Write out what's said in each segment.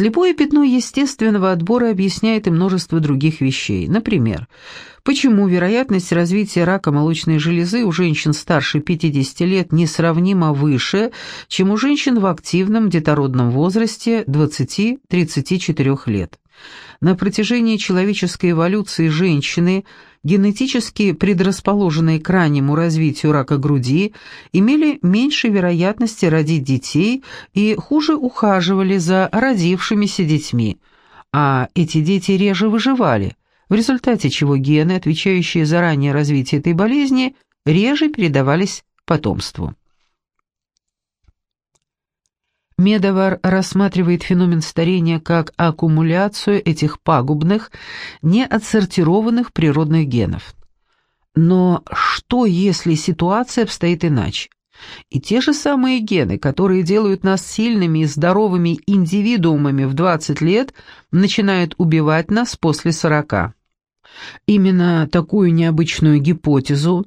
Слепое пятно естественного отбора объясняет и множество других вещей. Например, почему вероятность развития рака молочной железы у женщин старше 50 лет несравнимо выше, чем у женщин в активном детородном возрасте 20-34 лет. На протяжении человеческой эволюции женщины, генетически предрасположенные к раннему развитию рака груди, имели меньше вероятности родить детей и хуже ухаживали за родившимися детьми, а эти дети реже выживали, в результате чего гены, отвечающие за раннее развитие этой болезни, реже передавались потомству. Медовар рассматривает феномен старения как аккумуляцию этих пагубных, неотсортированных природных генов. Но что, если ситуация обстоит иначе? И те же самые гены, которые делают нас сильными и здоровыми индивидуумами в 20 лет, начинают убивать нас после 40. Именно такую необычную гипотезу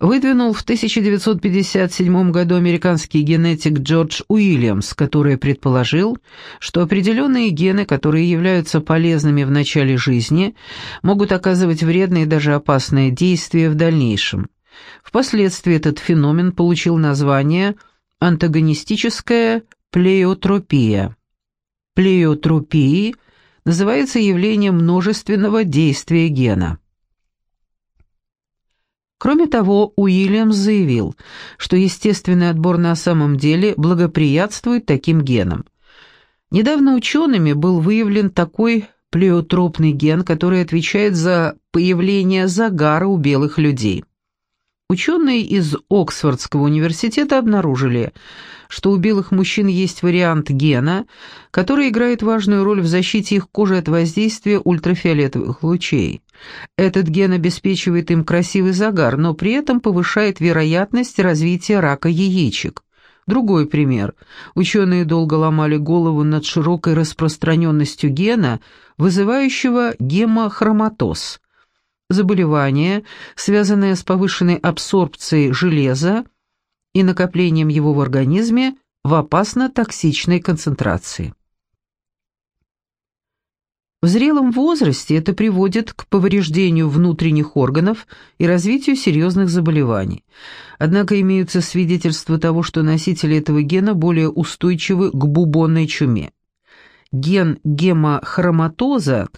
выдвинул в 1957 году американский генетик Джордж Уильямс, который предположил, что определенные гены, которые являются полезными в начале жизни, могут оказывать вредные и даже опасные действия в дальнейшем. Впоследствии этот феномен получил название антагонистическая плеотропия. Плеотропии – называется явление множественного действия гена. Кроме того, Уильямс заявил, что естественный отбор на самом деле благоприятствует таким генам. Недавно учеными был выявлен такой плеотропный ген, который отвечает за появление загара у белых людей. Ученые из Оксфордского университета обнаружили, что у белых мужчин есть вариант гена, который играет важную роль в защите их кожи от воздействия ультрафиолетовых лучей. Этот ген обеспечивает им красивый загар, но при этом повышает вероятность развития рака яичек. Другой пример. Ученые долго ломали голову над широкой распространенностью гена, вызывающего гемохроматоз – заболевание, связанное с повышенной абсорбцией железа и накоплением его в организме в опасно-токсичной концентрации. В зрелом возрасте это приводит к повреждению внутренних органов и развитию серьезных заболеваний. Однако имеются свидетельства того, что носители этого гена более устойчивы к бубонной чуме. Ген гемохроматоза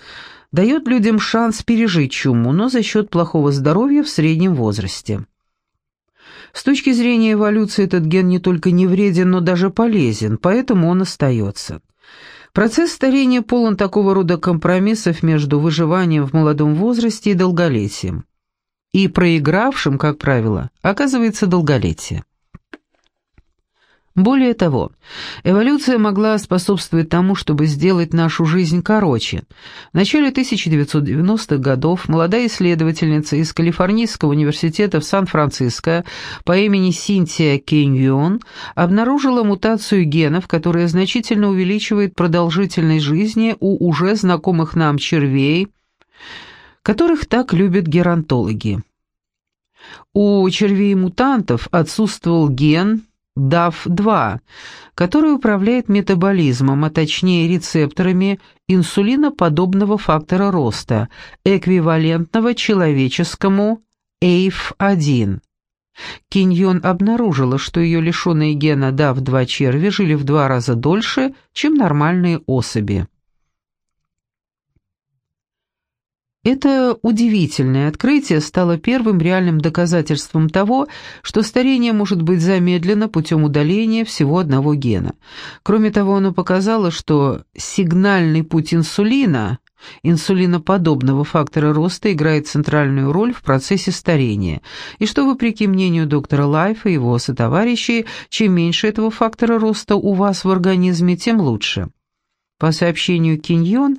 дает людям шанс пережить чуму, но за счет плохого здоровья в среднем возрасте. С точки зрения эволюции этот ген не только не вреден, но даже полезен, поэтому он остается. Процесс старения полон такого рода компромиссов между выживанием в молодом возрасте и долголетием. И проигравшим, как правило, оказывается долголетие. Более того, эволюция могла способствовать тому, чтобы сделать нашу жизнь короче. В начале 1990-х годов молодая исследовательница из Калифорнийского университета в Сан-Франциско по имени Синтия Кеньон обнаружила мутацию генов, которая значительно увеличивает продолжительность жизни у уже знакомых нам червей, которых так любят геронтологи. У червей-мутантов отсутствовал ген – DAF2, который управляет метаболизмом, а точнее рецепторами инсулиноподобного фактора роста, эквивалентного человеческому AIF1. Киньон обнаружила, что ее лишенные гена DAF2 черви жили в два раза дольше, чем нормальные особи. Это удивительное открытие стало первым реальным доказательством того, что старение может быть замедлено путем удаления всего одного гена. Кроме того, оно показало, что сигнальный путь инсулина, инсулиноподобного фактора роста, играет центральную роль в процессе старения, и что, вопреки мнению доктора Лайфа и его сотоварищей, чем меньше этого фактора роста у вас в организме, тем лучше. По сообщению Киньон,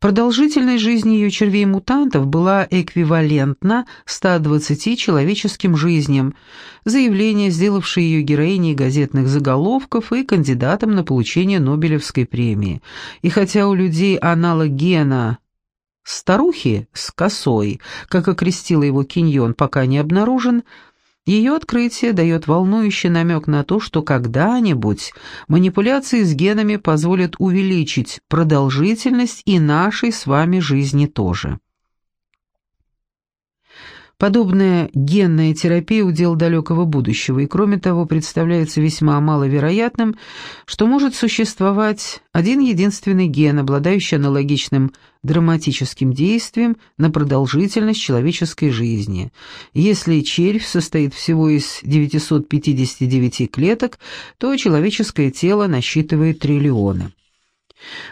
Продолжительность жизни ее червей-мутантов была эквивалентна 120 человеческим жизням, заявление, сделавшее ее героиней газетных заголовков и кандидатом на получение Нобелевской премии. И хотя у людей аналог гена «старухи с косой», как окрестила его Киньон, пока не обнаружен, Ее открытие дает волнующий намек на то, что когда-нибудь манипуляции с генами позволят увеличить продолжительность и нашей с вами жизни тоже. Подобная генная терапия – удел далекого будущего, и кроме того представляется весьма маловероятным, что может существовать один единственный ген, обладающий аналогичным драматическим действием на продолжительность человеческой жизни. Если червь состоит всего из 959 клеток, то человеческое тело насчитывает триллионы.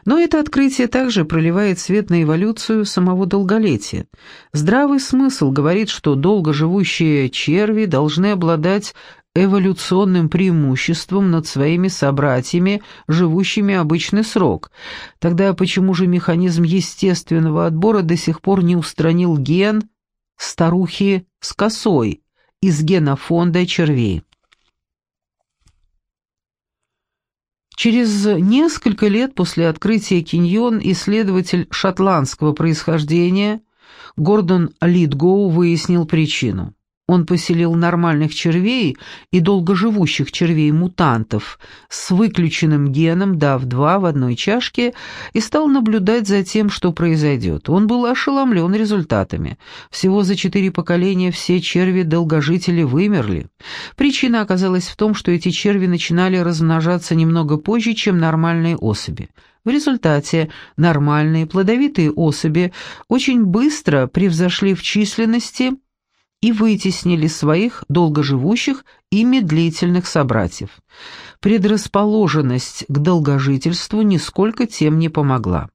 Но это открытие также проливает свет на эволюцию самого долголетия. Здравый смысл говорит, что долгоживущие черви должны обладать эволюционным преимуществом над своими собратьями, живущими обычный срок. Тогда почему же механизм естественного отбора до сих пор не устранил ген старухи с косой из генофонда червей? Через несколько лет после открытия киньон исследователь шотландского происхождения Гордон Литгоу выяснил причину. Он поселил нормальных червей и долгоживущих червей-мутантов с выключенным геном DAV2 в одной чашке и стал наблюдать за тем, что произойдет. Он был ошеломлен результатами. Всего за четыре поколения все черви-долгожители вымерли. Причина оказалась в том, что эти черви начинали размножаться немного позже, чем нормальные особи. В результате нормальные плодовитые особи очень быстро превзошли в численности – и вытеснили своих долгоживущих и медлительных собратьев. Предрасположенность к долгожительству нисколько тем не помогла.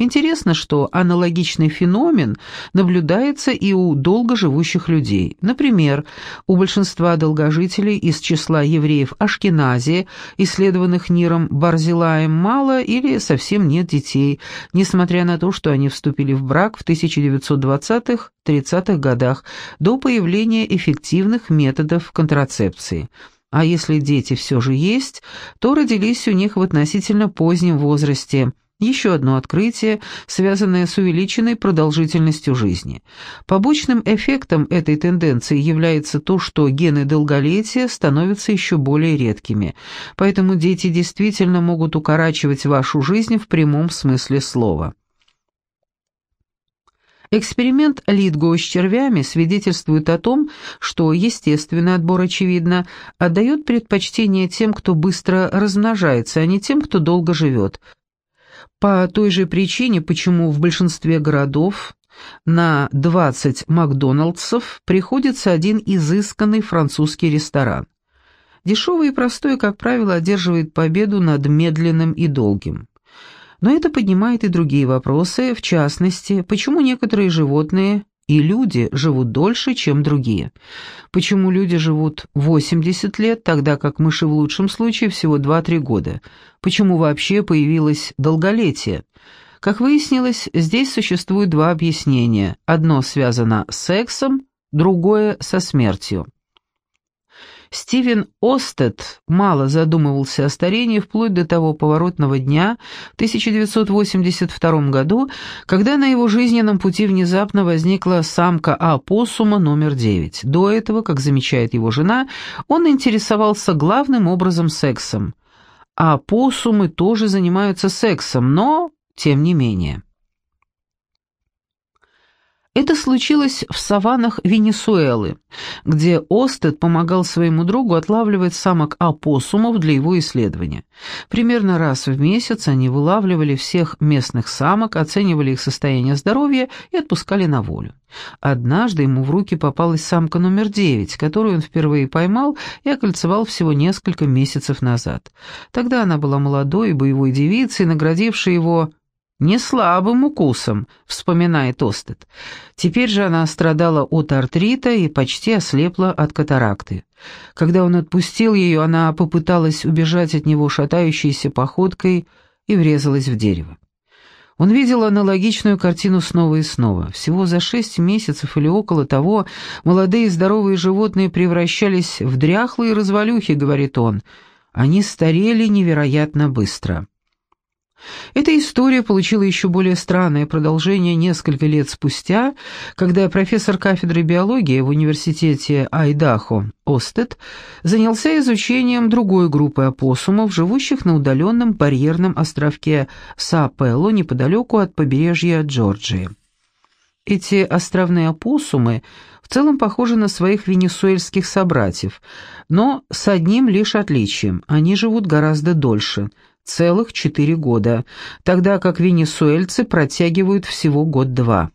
Интересно, что аналогичный феномен наблюдается и у долгоживущих людей. Например, у большинства долгожителей из числа евреев Ашкеназии, исследованных Ниром Барзилаем, мало или совсем нет детей, несмотря на то, что они вступили в брак в 1920-30-х годах до появления эффективных методов контрацепции. А если дети все же есть, то родились у них в относительно позднем возрасте – еще одно открытие, связанное с увеличенной продолжительностью жизни. Побочным эффектом этой тенденции является то, что гены долголетия становятся еще более редкими, поэтому дети действительно могут укорачивать вашу жизнь в прямом смысле слова. Эксперимент Литго с червями свидетельствует о том, что естественный отбор, очевидно, отдает предпочтение тем, кто быстро размножается, а не тем, кто долго живет – по той же причине, почему в большинстве городов на 20 Макдоналдсов приходится один изысканный французский ресторан. Дешевый и простой, как правило, одерживает победу над медленным и долгим. Но это поднимает и другие вопросы, в частности, почему некоторые животные и люди живут дольше, чем другие. Почему люди живут 80 лет, тогда как мыши в лучшем случае всего 2-3 года? Почему вообще появилось долголетие? Как выяснилось, здесь существует два объяснения. Одно связано с сексом, другое со смертью. Стивен Остед мало задумывался о старении вплоть до того поворотного дня в 1982 году, когда на его жизненном пути внезапно возникла самка опоссума номер 9. До этого, как замечает его жена, он интересовался главным образом сексом. Опоссумы тоже занимаются сексом, но тем не менее. Это случилось в саваннах Венесуэлы, где Остед помогал своему другу отлавливать самок опоссумов для его исследования. Примерно раз в месяц они вылавливали всех местных самок, оценивали их состояние здоровья и отпускали на волю. Однажды ему в руки попалась самка номер девять, которую он впервые поймал и окольцевал всего несколько месяцев назад. Тогда она была молодой боевой девицей, наградившей его «Не слабым укусом», — вспоминает Остет. Теперь же она страдала от артрита и почти ослепла от катаракты. Когда он отпустил ее, она попыталась убежать от него шатающейся походкой и врезалась в дерево. Он видел аналогичную картину снова и снова. Всего за шесть месяцев или около того молодые здоровые животные превращались в дряхлые развалюхи, говорит он. Они старели невероятно быстро. Эта история получила еще более странное продолжение несколько лет спустя, когда профессор кафедры биологии в университете Айдахо Остед занялся изучением другой группы опоссумов, живущих на удаленном барьерном островке Сапелло неподалеку от побережья Джорджии. Эти островные опоссумы в целом похожи на своих венесуэльских собратьев, но с одним лишь отличием – они живут гораздо дольше – целых четыре года, тогда как венесуэльцы протягивают всего год-два.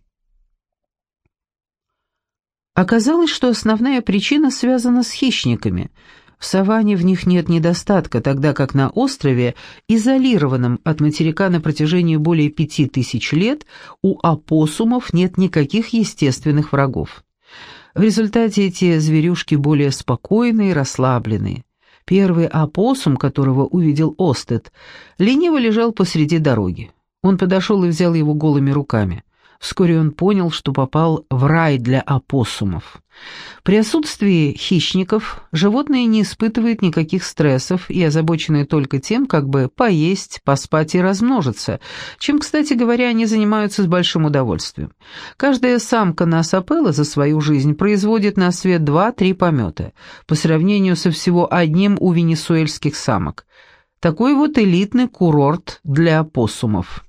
Оказалось, что основная причина связана с хищниками. В саванне в них нет недостатка, тогда как на острове, изолированном от материка на протяжении более пяти тысяч лет, у опоссумов нет никаких естественных врагов. В результате эти зверюшки более спокойные и расслабленные. Первый опоссум, которого увидел Остед, лениво лежал посреди дороги. Он подошел и взял его голыми руками. Вскоре он понял, что попал в рай для опоссумов. При отсутствии хищников животные не испытывают никаких стрессов и озабочены только тем, как бы поесть, поспать и размножиться, чем, кстати говоря, они занимаются с большим удовольствием. Каждая самка на сапелла за свою жизнь производит на свет два-три помета, по сравнению со всего одним у венесуэльских самок. Такой вот элитный курорт для опоссумов.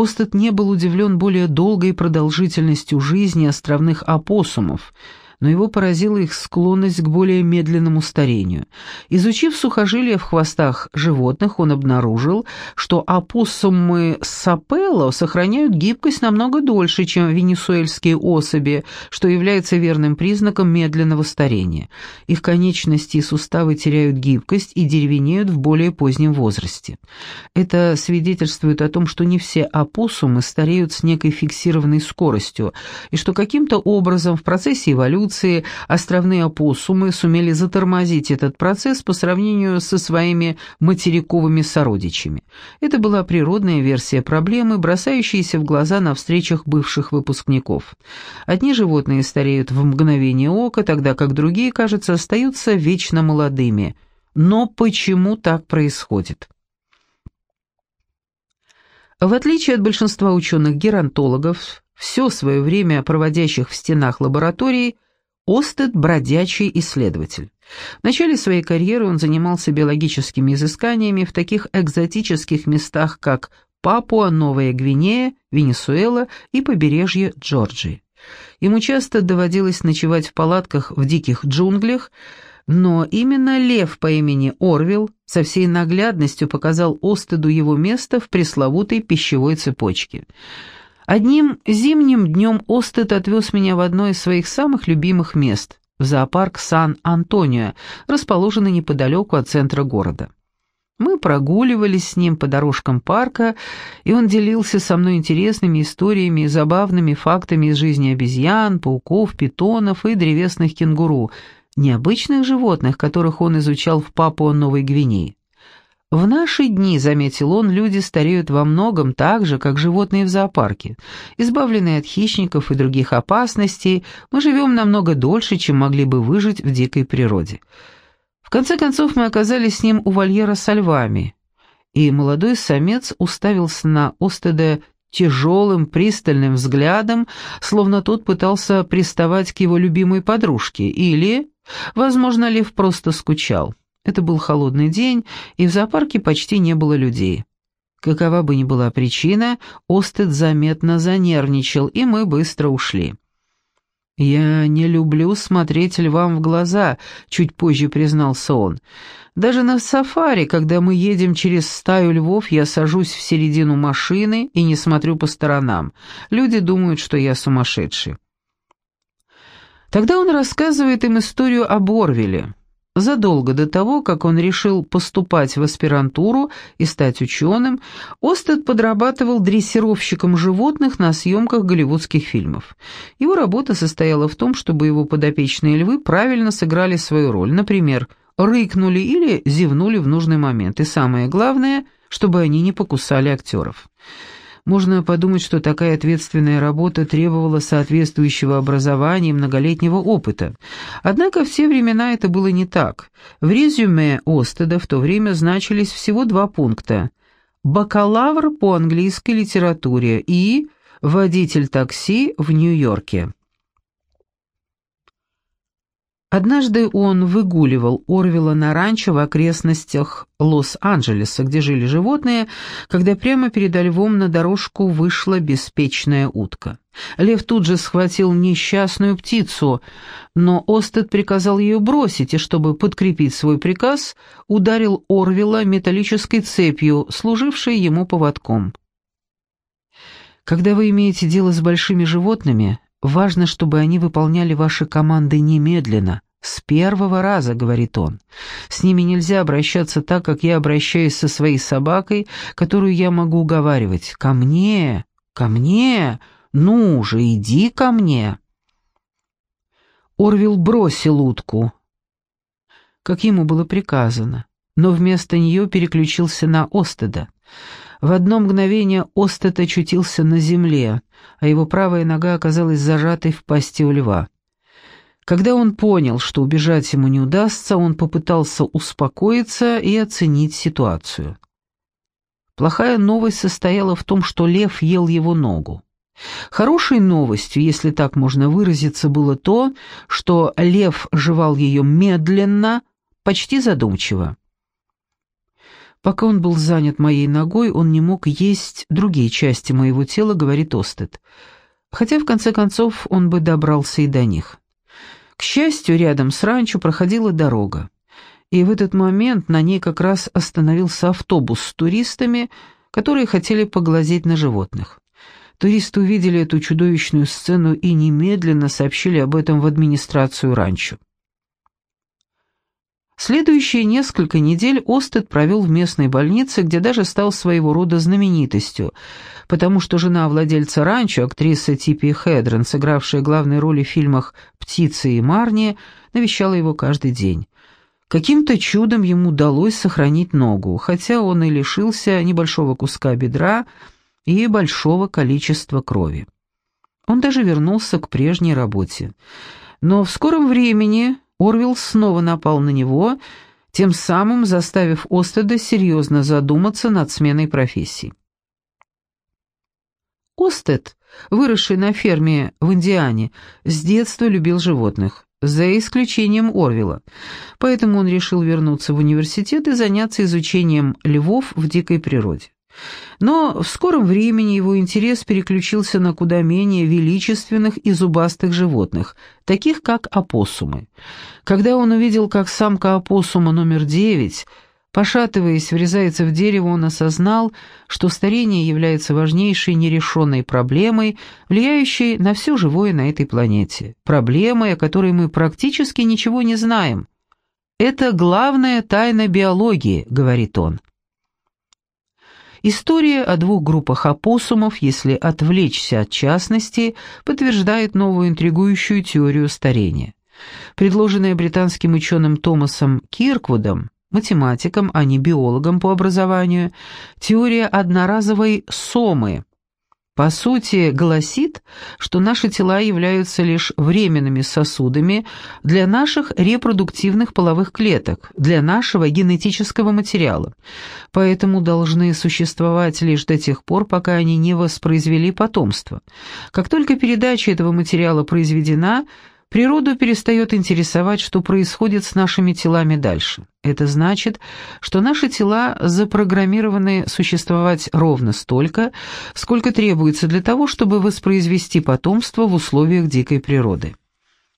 Остат не был удивлен более долгой продолжительностью жизни островных опоссумов – но его поразила их склонность к более медленному старению. Изучив сухожилия в хвостах животных, он обнаружил, что опоссумы сапелло сохраняют гибкость намного дольше, чем венесуэльские особи, что является верным признаком медленного старения. Их конечности и суставы теряют гибкость и деревенеют в более позднем возрасте. Это свидетельствует о том, что не все опоссумы стареют с некой фиксированной скоростью, и что каким-то образом в процессе эволюции эволюции островные опоссумы сумели затормозить этот процесс по сравнению со своими материковыми сородичами. Это была природная версия проблемы, бросающаяся в глаза на встречах бывших выпускников. Одни животные стареют в мгновение ока, тогда как другие, кажется, остаются вечно молодыми. Но почему так происходит? В отличие от большинства ученых-геронтологов, все свое время проводящих в стенах лаборатории, Остед – бродячий исследователь. В начале своей карьеры он занимался биологическими изысканиями в таких экзотических местах, как Папуа, Новая Гвинея, Венесуэла и побережье Джорджии. Ему часто доводилось ночевать в палатках в диких джунглях, но именно лев по имени Орвилл со всей наглядностью показал Остеду его место в пресловутой пищевой цепочке – Одним зимним днем Остед отвез меня в одно из своих самых любимых мест, в зоопарк Сан-Антонио, расположенный неподалеку от центра города. Мы прогуливались с ним по дорожкам парка, и он делился со мной интересными историями и забавными фактами из жизни обезьян, пауков, питонов и древесных кенгуру, необычных животных, которых он изучал в Папуа-Новой Гвинее. В наши дни, заметил он, люди стареют во многом так же, как животные в зоопарке. Избавленные от хищников и других опасностей, мы живем намного дольше, чем могли бы выжить в дикой природе. В конце концов, мы оказались с ним у вольера со львами, и молодой самец уставился на Остеда тяжелым, пристальным взглядом, словно тот пытался приставать к его любимой подружке, или, возможно, лев просто скучал. Это был холодный день, и в зоопарке почти не было людей. Какова бы ни была причина, Остед заметно занервничал, и мы быстро ушли. «Я не люблю смотреть львам в глаза», — чуть позже признался он. «Даже на сафари, когда мы едем через стаю львов, я сажусь в середину машины и не смотрю по сторонам. Люди думают, что я сумасшедший». Тогда он рассказывает им историю об Орвеле. Задолго до того, как он решил поступать в аспирантуру и стать ученым, Остед подрабатывал дрессировщиком животных на съемках голливудских фильмов. Его работа состояла в том, чтобы его подопечные львы правильно сыграли свою роль, например, рыкнули или зевнули в нужный момент, и самое главное, чтобы они не покусали актеров. Можно подумать, что такая ответственная работа требовала соответствующего образования и многолетнего опыта. Однако в те времена это было не так. В резюме Остеда в то время значились всего два пункта бакалавр по английской литературе и водитель такси в Нью-Йорке. Однажды он выгуливал Орвела на ранчо в окрестностях Лос-Анджелеса, где жили животные, когда прямо перед львом на дорожку вышла беспечная утка. Лев тут же схватил несчастную птицу, но Остед приказал ее бросить, и чтобы подкрепить свой приказ, ударил Орвела металлической цепью, служившей ему поводком. Когда вы имеете дело с большими животными, Важно, чтобы они выполняли ваши команды немедленно, с первого раза, говорит он. С ними нельзя обращаться так, как я обращаюсь со своей собакой, которую я могу уговаривать. Ко мне, ко мне, ну же, иди ко мне. Орвил бросил утку, как ему было приказано, но вместо нее переключился на Остеда. В одно мгновение Остет очутился на земле, а его правая нога оказалась зажатой в пасти у льва. Когда он понял, что убежать ему не удастся, он попытался успокоиться и оценить ситуацию. Плохая новость состояла в том, что лев ел его ногу. Хорошей новостью, если так можно выразиться, было то, что лев жевал ее медленно, почти задумчиво. Пока он был занят моей ногой, он не мог есть другие части моего тела, говорит Остет. Хотя, в конце концов, он бы добрался и до них. К счастью, рядом с ранчо проходила дорога. И в этот момент на ней как раз остановился автобус с туристами, которые хотели поглазеть на животных. Туристы увидели эту чудовищную сцену и немедленно сообщили об этом в администрацию ранчо. Следующие несколько недель Остед провел в местной больнице, где даже стал своего рода знаменитостью, потому что жена владельца ранчо, актриса Типи Хедрон, сыгравшая главные роли в фильмах «Птицы» и «Марни», навещала его каждый день. Каким-то чудом ему удалось сохранить ногу, хотя он и лишился небольшого куска бедра и большого количества крови. Он даже вернулся к прежней работе. Но в скором времени Орвилл снова напал на него, тем самым заставив Остеда серьезно задуматься над сменой профессии. Остед, выросший на ферме в Индиане, с детства любил животных, за исключением Орвилла, поэтому он решил вернуться в университет и заняться изучением львов в дикой природе. Но в скором времени его интерес переключился на куда менее величественных и зубастых животных, таких как опоссумы. Когда он увидел, как самка опоссума номер девять, пошатываясь, врезается в дерево, он осознал, что старение является важнейшей нерешенной проблемой, влияющей на все живое на этой планете. Проблемой, о которой мы практически ничего не знаем. «Это главная тайна биологии», — говорит он. История о двух группах опоссумов, если отвлечься от частности, подтверждает новую интригующую теорию старения. Предложенная британским ученым Томасом Кирквудом, математиком, а не биологом по образованию, теория одноразовой сомы, по сути, гласит, что наши тела являются лишь временными сосудами для наших репродуктивных половых клеток, для нашего генетического материала, поэтому должны существовать лишь до тех пор, пока они не воспроизвели потомство. Как только передача этого материала произведена – Природу перестает интересовать, что происходит с нашими телами дальше. Это значит, что наши тела запрограммированы существовать ровно столько, сколько требуется для того, чтобы воспроизвести потомство в условиях дикой природы.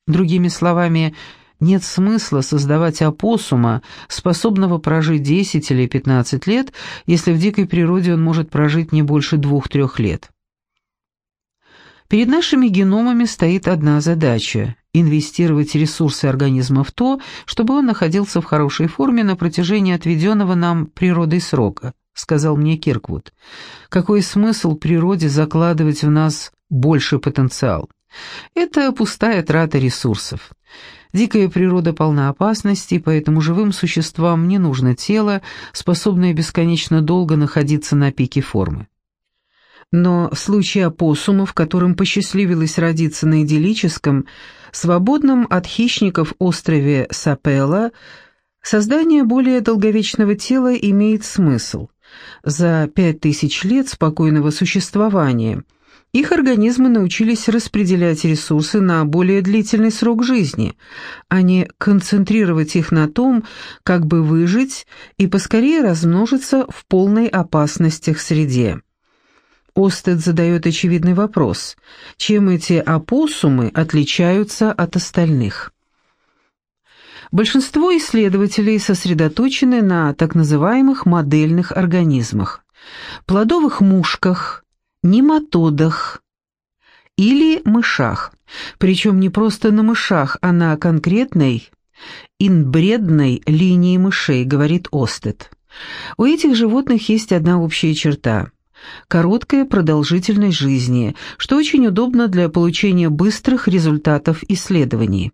Другими словами, нет смысла создавать опоссума, способного прожить 10 или 15 лет, если в дикой природе он может прожить не больше 2-3 лет. Перед нашими геномами стоит одна задача – инвестировать ресурсы организма в то, чтобы он находился в хорошей форме на протяжении отведенного нам природой срока, сказал мне Кирквуд. Какой смысл природе закладывать в нас больше потенциал? Это пустая трата ресурсов. Дикая природа полна опасностей, поэтому живым существам не нужно тело, способное бесконечно долго находиться на пике формы. Но в случае опоссумов, которым посчастливилось родиться на идиллическом, свободном от хищников острове Сапела, создание более долговечного тела имеет смысл. За пять тысяч лет спокойного существования их организмы научились распределять ресурсы на более длительный срок жизни, а не концентрировать их на том, как бы выжить и поскорее размножиться в полной опасностях среде. Остед задает очевидный вопрос, чем эти опоссумы отличаются от остальных? Большинство исследователей сосредоточены на так называемых модельных организмах, плодовых мушках, нематодах или мышах, причем не просто на мышах, а на конкретной инбредной линии мышей, говорит Остед. У этих животных есть одна общая черта – короткая продолжительность жизни, что очень удобно для получения быстрых результатов исследований.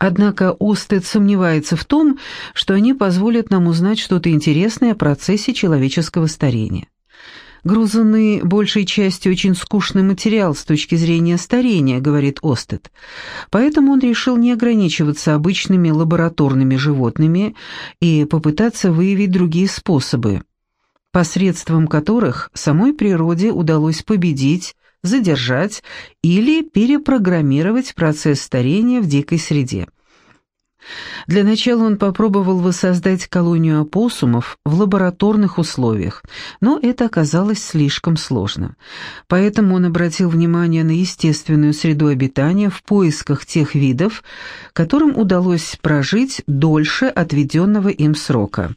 Однако Остед сомневается в том, что они позволят нам узнать что-то интересное о процессе человеческого старения. «Грузанный большей частью очень скучный материал с точки зрения старения», — говорит Остед. Поэтому он решил не ограничиваться обычными лабораторными животными и попытаться выявить другие способы, посредством которых самой природе удалось победить задержать или перепрограммировать процесс старения в дикой среде. Для начала он попробовал воссоздать колонию опоссумов в лабораторных условиях, но это оказалось слишком сложно. Поэтому он обратил внимание на естественную среду обитания в поисках тех видов, которым удалось прожить дольше отведенного им срока.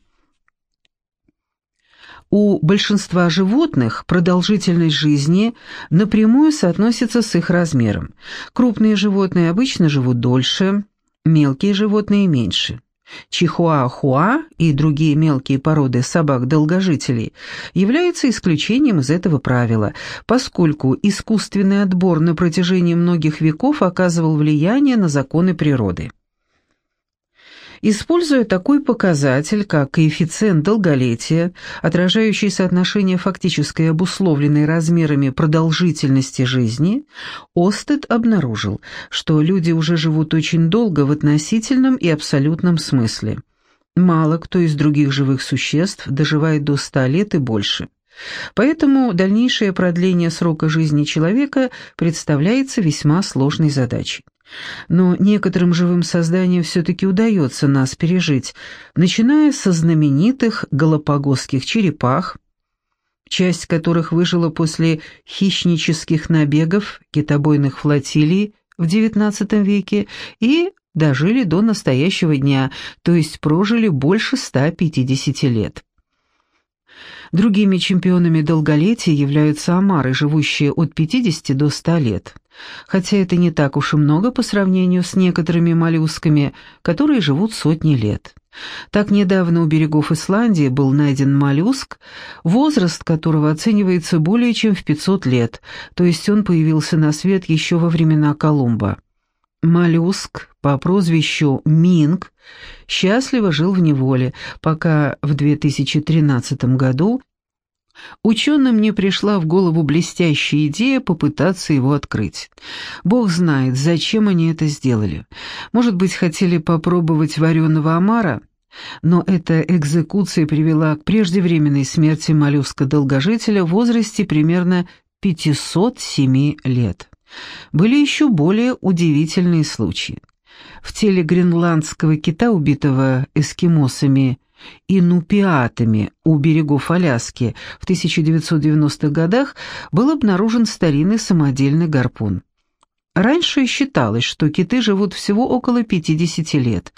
У большинства животных продолжительность жизни напрямую соотносится с их размером. Крупные животные обычно живут дольше, мелкие животные – меньше. Чихуахуа и другие мелкие породы собак-долгожителей являются исключением из этого правила, поскольку искусственный отбор на протяжении многих веков оказывал влияние на законы природы. Используя такой показатель, как коэффициент долголетия, отражающий соотношение фактической обусловленной размерами продолжительности жизни, Остед обнаружил, что люди уже живут очень долго в относительном и абсолютном смысле. Мало кто из других живых существ доживает до 100 лет и больше. Поэтому дальнейшее продление срока жизни человека представляется весьма сложной задачей. Но некоторым живым созданиям все-таки удается нас пережить, начиная со знаменитых галапагосских черепах, часть которых выжила после хищнических набегов китобойных флотилий в XIX веке и дожили до настоящего дня, то есть прожили больше 150 лет. Другими чемпионами долголетия являются омары, живущие от 50 до 100 лет. Хотя это не так уж и много по сравнению с некоторыми моллюсками, которые живут сотни лет. Так недавно у берегов Исландии был найден моллюск, возраст которого оценивается более чем в 500 лет, то есть он появился на свет еще во времена Колумба. Моллюск по прозвищу Минг счастливо жил в неволе, пока в 2013 году ученым не пришла в голову блестящая идея попытаться его открыть. Бог знает, зачем они это сделали. Может быть, хотели попробовать вареного омара? Но эта экзекуция привела к преждевременной смерти моллюска-долгожителя в возрасте примерно 507 лет. Были еще более удивительные случаи. В теле гренландского кита, убитого эскимосами и нупиатами у берегов Аляски в 1990-х годах, был обнаружен старинный самодельный гарпун. Раньше считалось, что киты живут всего около 50 лет,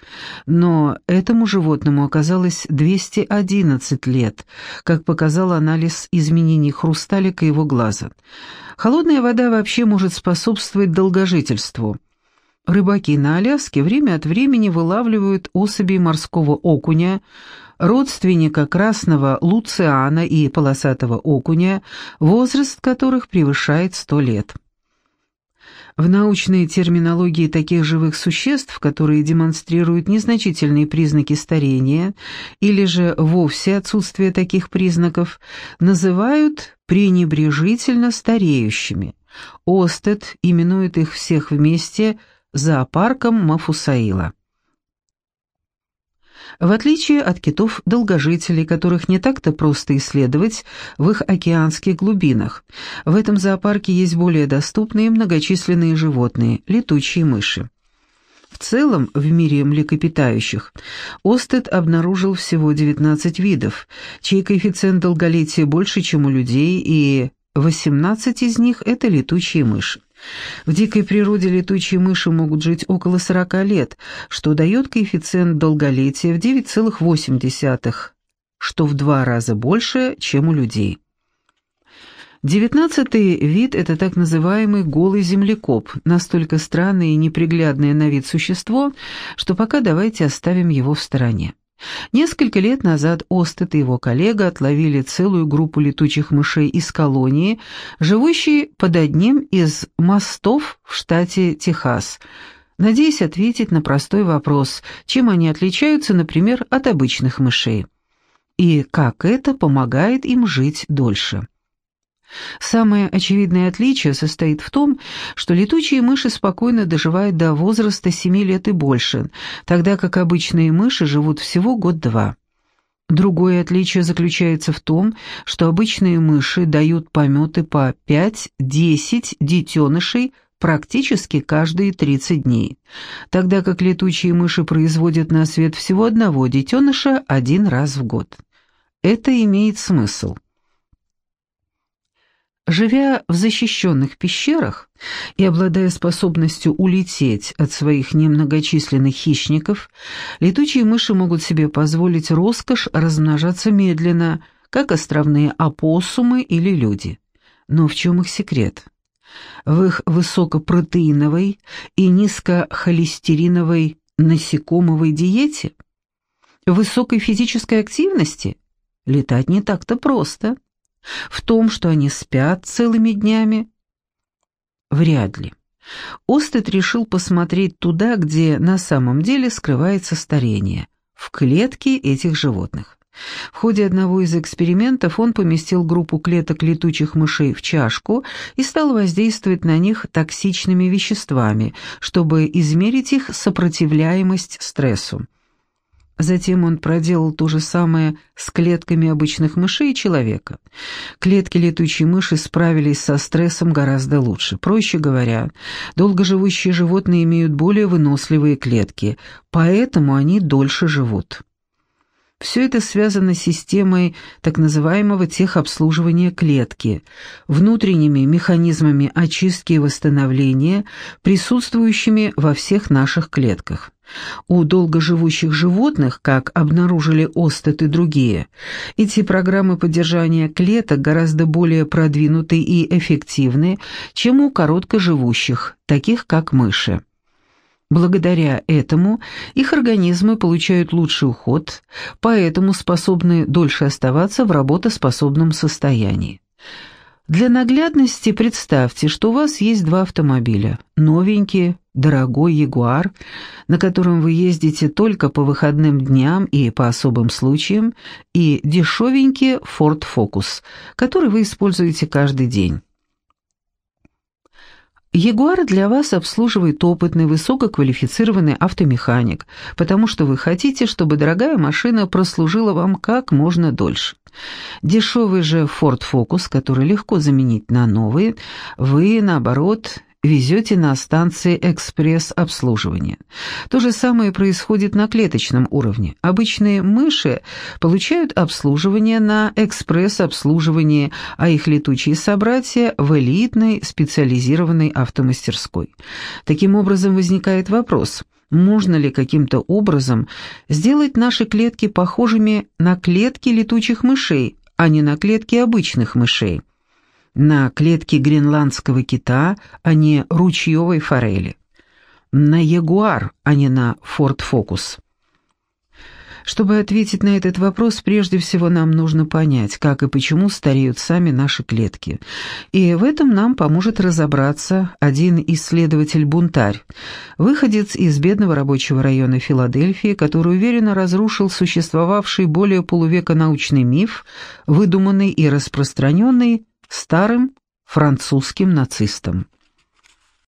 но этому животному оказалось 211 лет, как показал анализ изменений хрусталика его глаза. Холодная вода вообще может способствовать долгожительству. Рыбаки на Аляске время от времени вылавливают особей морского окуня, родственника красного луциана и полосатого окуня, возраст которых превышает 100 лет. В научной терминологии таких живых существ, которые демонстрируют незначительные признаки старения или же вовсе отсутствие таких признаков, называют пренебрежительно стареющими. Остед именует их всех вместе зоопарком Мафусаила. В отличие от китов-долгожителей, которых не так-то просто исследовать в их океанских глубинах, в этом зоопарке есть более доступные многочисленные животные – летучие мыши. В целом, в мире млекопитающих Остед обнаружил всего 19 видов, чей коэффициент долголетия больше, чем у людей, и 18 из них – это летучие мыши. В дикой природе летучие мыши могут жить около 40 лет, что дает коэффициент долголетия в 9,8, что в два раза больше, чем у людей. Девятнадцатый вид – это так называемый голый землекоп, настолько странное и неприглядное на вид существо, что пока давайте оставим его в стороне. Несколько лет назад Остет и его коллега отловили целую группу летучих мышей из колонии, живущей под одним из мостов в штате Техас, надеясь ответить на простой вопрос, чем они отличаются, например, от обычных мышей, и как это помогает им жить дольше. Самое очевидное отличие состоит в том, что летучие мыши спокойно доживают до возраста 7 лет и больше, тогда как обычные мыши живут всего год-два. Другое отличие заключается в том, что обычные мыши дают пометы по 5-10 детенышей практически каждые 30 дней, тогда как летучие мыши производят на свет всего одного детеныша один раз в год. Это имеет смысл. Живя в защищенных пещерах и обладая способностью улететь от своих немногочисленных хищников, летучие мыши могут себе позволить роскошь размножаться медленно, как островные опоссумы или люди. Но в чем их секрет? В их высокопротеиновой и низкохолестериновой насекомовой диете? В высокой физической активности? Летать не так-то просто. В том, что они спят целыми днями? Вряд ли. Остед решил посмотреть туда, где на самом деле скрывается старение, в клетке этих животных. В ходе одного из экспериментов он поместил группу клеток летучих мышей в чашку и стал воздействовать на них токсичными веществами, чтобы измерить их сопротивляемость стрессу. Затем он проделал то же самое с клетками обычных мышей и человека. Клетки летучей мыши справились со стрессом гораздо лучше. Проще говоря, долгоживущие животные имеют более выносливые клетки, поэтому они дольше живут. Все это связано с системой так называемого техобслуживания клетки, внутренними механизмами очистки и восстановления, присутствующими во всех наших клетках. У долгоживущих животных, как обнаружили Остет и другие, эти программы поддержания клеток гораздо более продвинуты и эффективны, чем у короткоживущих, таких как мыши. Благодаря этому их организмы получают лучший уход, поэтому способны дольше оставаться в работоспособном состоянии. Для наглядности представьте, что у вас есть два автомобиля. Новенький, дорогой Ягуар, на котором вы ездите только по выходным дням и по особым случаям, и дешевенький Ford Focus, который вы используете каждый день. Ягуар для вас обслуживает опытный, высококвалифицированный автомеханик, потому что вы хотите, чтобы дорогая машина прослужила вам как можно дольше. Дешевый же Ford Focus, который легко заменить на новый, вы, наоборот, везете на станции экспресс-обслуживания. То же самое происходит на клеточном уровне. Обычные мыши получают обслуживание на экспресс-обслуживании, а их летучие собратья – в элитной специализированной автомастерской. Таким образом возникает вопрос – можно ли каким-то образом сделать наши клетки похожими на клетки летучих мышей, а не на клетки обычных мышей? На клетки гренландского кита, а не ручьевой форели. На ягуар, а не на форд-фокус. Чтобы ответить на этот вопрос, прежде всего нам нужно понять, как и почему стареют сами наши клетки. И в этом нам поможет разобраться один исследователь-бунтарь, выходец из бедного рабочего района Филадельфии, который уверенно разрушил существовавший более полувека научный миф, выдуманный и распространенный старым французским нацистом.